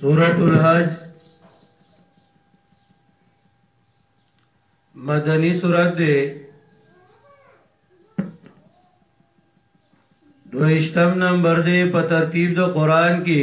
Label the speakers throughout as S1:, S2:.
S1: سورة الحج مدنی سورت دے دوشتم نمبر دے په ترتیب د قران کې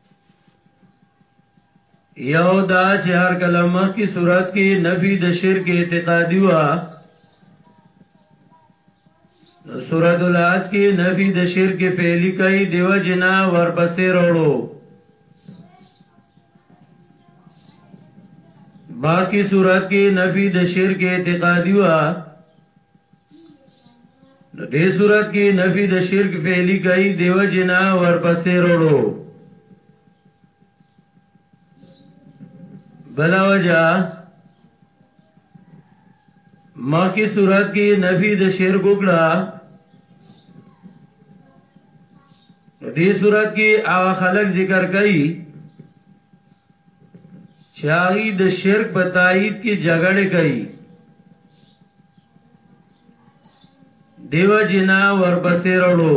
S1: یو دا چې هر کله مخ کی صورت کې نفي د شرک اعتقادي وا سورۃ الحج کې نفي د شرک فعلی کوي دیو جنا ورپسې وروړو باقی صورت کې نفي د شرک اعتقادي وا نو دې صورت کې نفي د شرک فعلی کوي دیو جنا ورپسې وروړو بل وجہ مخی صورت کې نفي د شرک وکړه نو دې صورت کې هغه خلک ذکر کوي چاغي د شرک په تایید کې جګړه کوي دیو جنا ورپسې رولو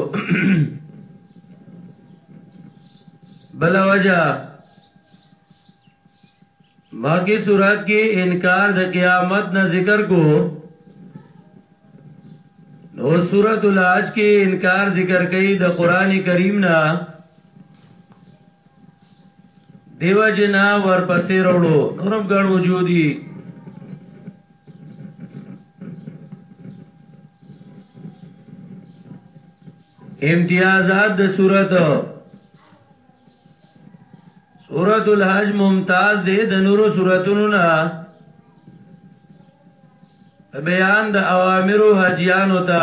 S1: بل وجہ باقی صورت کې انکار د قیامت نه ذکر کو نو سورۃ الحج کې انکار ذکر کړي د قران کریم نه دیو جنا ورپسې رولو نورم ګڼ وجودي امتیازات د صورت سورۃ الحج ممتاز دی د نورو سوراتونو نه بیان د اوامر حجیان ہوتا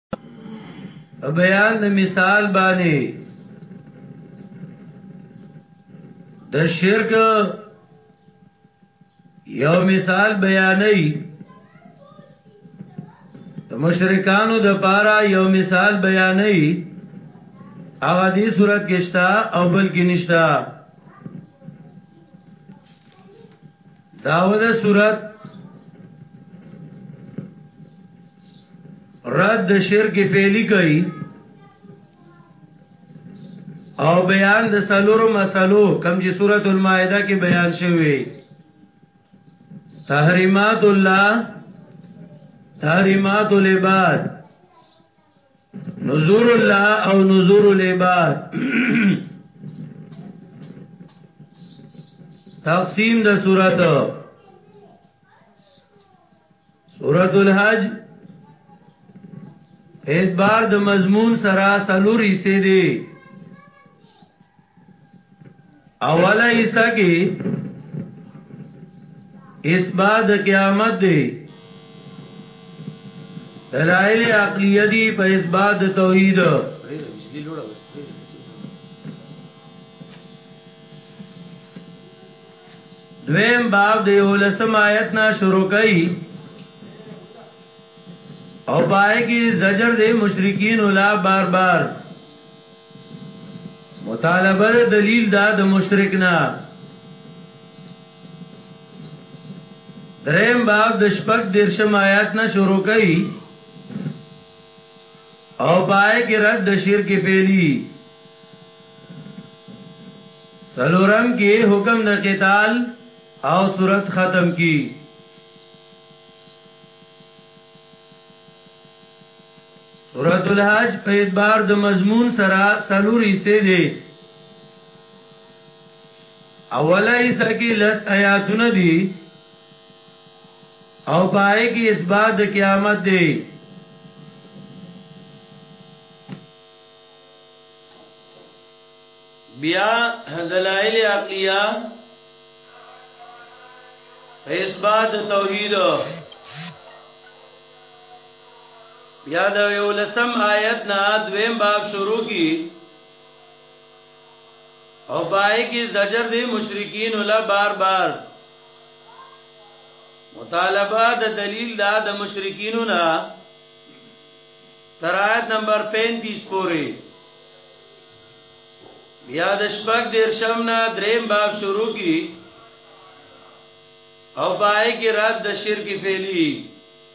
S1: بیان د مثال باندې د شرک یو مثال بیانې د مشرکانو د پاره یو مثال بیانې هغه دې صورت کې شتا او بل کې نشتا داود صورت رد شرک فعلی کوي او بیان د سلورو مسلو کم چې سورۃ المائده کې بیان شوی تحریمات الله تحریمات العباد نذور الله او نذور العباد تقسیم د صورت سورۃ الحج اعتبار د مضمون سره سلور حصے دي اوله ایسا کی اثبات قیامت دی دلائل عقلیه دی په اثبات توحید دویم باب دی اولسم آیت نا شروع کئی او پائے کی زجر دی مشرکین اولا بار بار مطالبه د دلیل دا د مشرک نه دریم باب د شپږ درشم آیات نه شروع کړي او پای کې رد د شرک پیلی سلورم کې حکم د قتال او صورت ختم کی سورة الحج په اعتبار د مضمون سره سلور حصے دی اوله حصہ کی لس آیاتونه دی او پای کی اثبات د قیامت دی بیا دلائل عقلیه اثبات توحید بیا د یو لسم آیت نه دویم باب شروع کی او پای کی زجر دی مشرکین ولا بار بار مطالبه د دلیل دا د مشرکینو نه تر آیت نمبر 35 پورې بیا د شپږ دیر شم نه دریم باب شروع کی او پای کی رد د شرک فعلی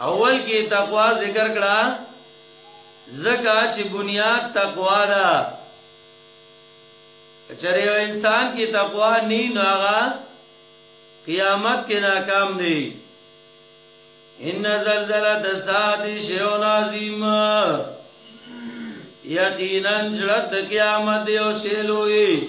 S1: اول کې تقوا ذکر کړه زکه چې بنیاد تقوا ده چرې انسان کې تقوا نه ناغا قیامت کې ناکام دی ان زلزلہ الساعه شیء عظیم یقینا جلد قیامت یو شیلوی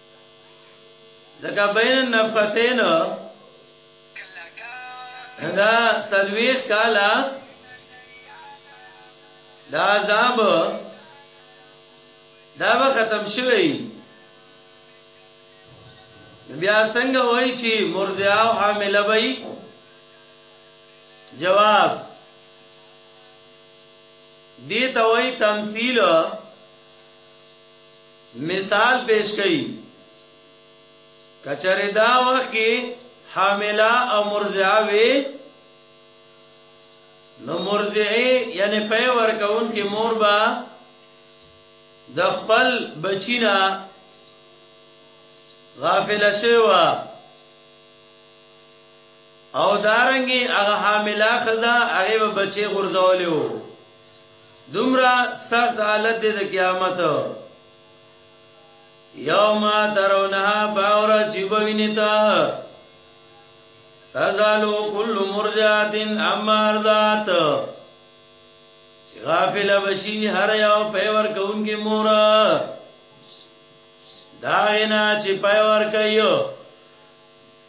S1: ځکه بین النفقتین دا سلویخ کالا دا عذاب دا به ختم شوی بیا څنګه وای چې مرضعه او حامله وای جواب دې ته وای تمثيل مثال پیش کړي کچره دا وخت کې حاملا او مرضعه وي نو مرضعه یعنی په ورکون کې مور با د خپل بچینا غافل شوی او دارنګي هغه حامله خزا هغه به بچي غرزولیو دومره سخت حالت دی د قیامت یوم ترونها باور چې بوینه تا تزالو کل مرجات اما ارضات چې غافل بشي هر یو پیور کوونکی مور دا نه چې پیور کوي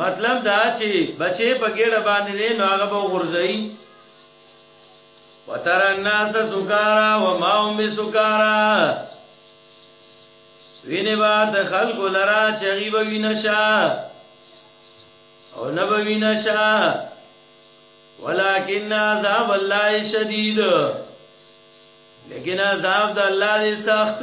S1: مطلب دا چې بچې په ګډه باندې دي نو هغه به غورځي وتر الناس سکارا و ما هم بسکارا وینه با د خلق لرا چغي به وینشا او نه به وینشا ولكن عذاب الله شدید لیکن عذاب د الله دی سخت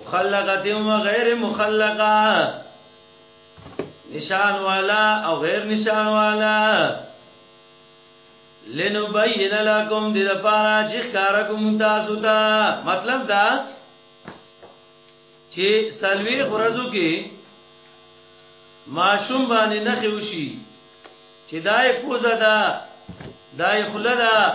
S1: مخلقه دی او غیر مخلقه نشان والا او غیر نشان والا لنبین لکم دی دا پارا چی خکارکم تاسو تا مطلب دا چی سلوی خورزو کی ماشوم باندې نخې وشي چې دای پوزه ده دای خله ده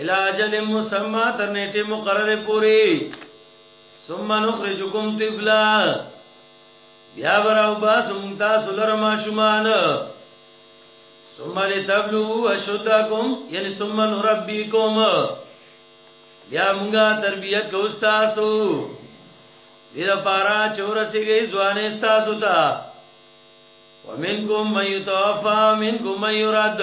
S1: الاجل مسمى تر نیټه مقرره پوری ثم نخرجكم طفلا بیا براو باس مونږ تاسو لره ماشومان ثم لتبلو اشدکم یعنی ثم نربیکم بیا مونږه تربیت کو تاسو دې لپاره چې ورسیږي ځوانې تاسو ته ومنکم من یتوفا منکم من یرد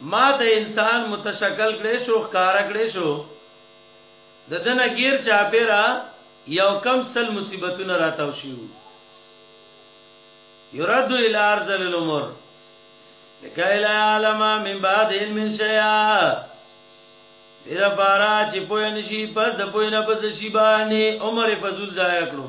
S1: ما ته انسان متشکل کړی شو ښکاره کړی شو د ده نه ګیر چاپیره یو کم سل مصیبتونه راتاو شوي وو یرد الی ارذل الامور لکای لا علم من بعد علم شیئا دې دا پارا چې پوه نشي پس د پوه نه پس شي باندې عمر فضل ضایع کړو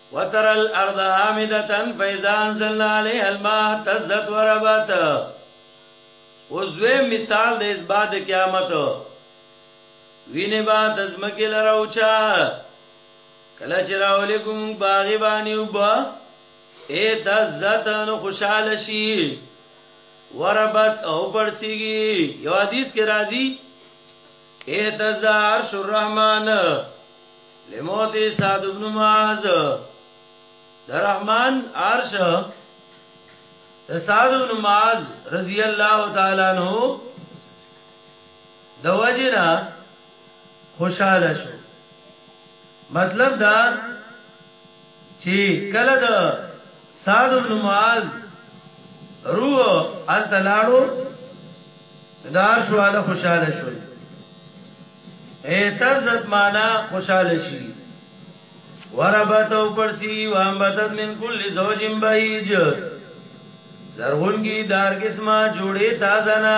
S1: وتر الارض حامدتا فاذا انزلنا عليها الماء تزت وربت اوس دوی مثال د اثبات قیامت وینه با د زمکه لراوچا کله چې راولې کوم باغی باندې وبا اے تزت نو خوشاله شي وربت او پړسیږي یو حدیث کې راځي اے تزار شو الرحمن لموت سعد ابن معاذ درحمان عرش سعد ابن معاذ رضی الله تعالی عنہ د وجنا خوشاله شو مطلب دا چی کله د سعد بن معاذ روح ال تلاړو دار شو ال خوشاله شول اے تزت معنا خوشاله شي وربت او پرسی وامبتت من کل زوج بهیج زرغونګي دار قسمه جوړه تازه نه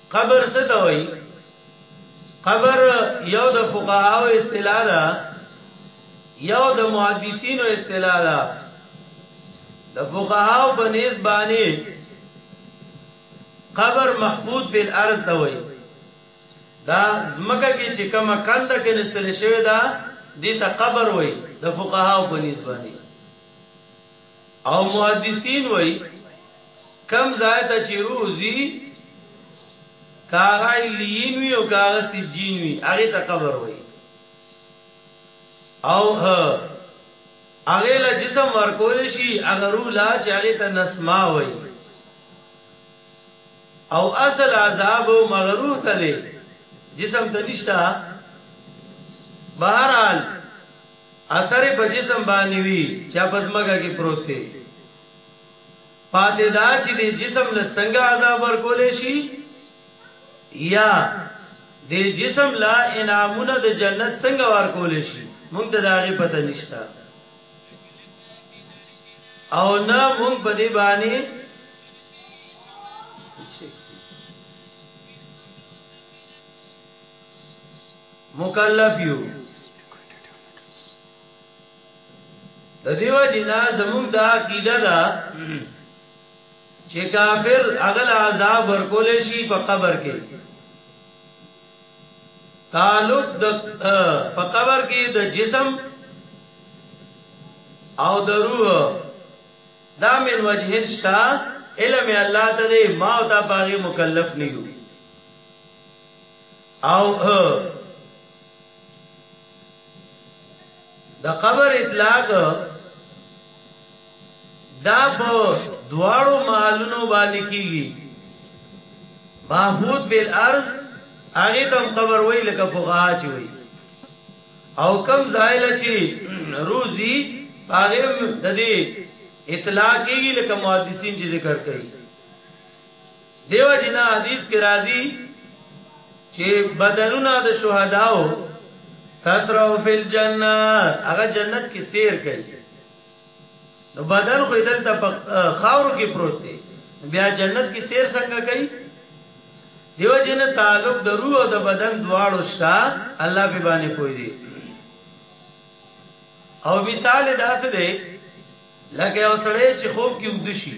S1: قبر څه ته وایي قبر یو د فقهاو اصطلاح ده یو د محدثینو اصطلاح ده د فقهاو په نس باندې قبر محفوظ بالارض ته وایي دا زمکه کې چې کومه کنده کې نستل شوی دا دې ته قبر وایي د فقهاو په نس باندې او محدثین وای کم ځای ته چې روح زی کاغه لیین وی او کاغه سجین وی هغه ته قبر وای او هغه له جسم ورکول شي هغه روح لا چې هغه ته نسما وای او اصل عذاب مغروح ته دی جسم ته نشتا بهرحال اثر یې په جسم باندې وي چې په ځمکه کې پروت دی پاتې دا چې د جسم له څنګه عذاب ورکول شي یا د جسم لا انعامونه د جنت څنګه ورکول شي مونږ ته دا غي پته نشته او نه مونږ په دې باندې مکلف یو د دیو جنا زموږ دا عقیده ده چې کافر اغل عذاب ورکول شي په قبر کې تعلق د په قبر کې د جسم او د روح دا من وجهن شتا علم الله ته ما او تا باغی مکلف نه یو او د قبر اطلاق دا په دواړو محلونو باندې کیږي محفوظ بالارض هغه تم قبر وی لکه فقها چی وی او کم زایل چی روزی هغه د دې اطلاق کیږي لکه محدثین چې ذکر کوي دیو جنا حدیث کې راځي چې بدنونه د شهداو تسرو فی الجنه هغه جنت کې سیر کوي نو بدن خو دلته په خاورو کې پروت دی بیا جنت کې سیر څنګه کوي دیو جن تعلق د روح او د بدن دواړو شته الله به باندې پوي دی او مثال داسې دی لکه اوسړې چې خوب کې ودشي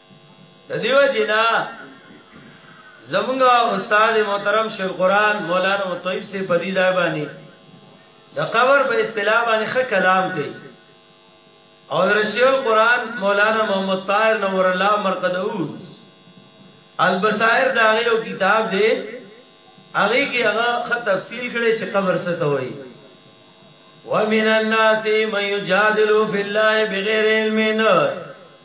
S1: د دیو جنا زمونږه استاد محترم شیخ قران مولانا مطیب سے بدی دا باندې د قبر په اصطلاح باندې ښه کلام کوي او رشیع القرآن مولانا محمد طاهر نور الله مرقدو البصائر دا غیو کتاب دی هغه کې هغه خ تفصیل کړي چې قبر څه ته وایي ومن الناس من يجادل في الله بغير علم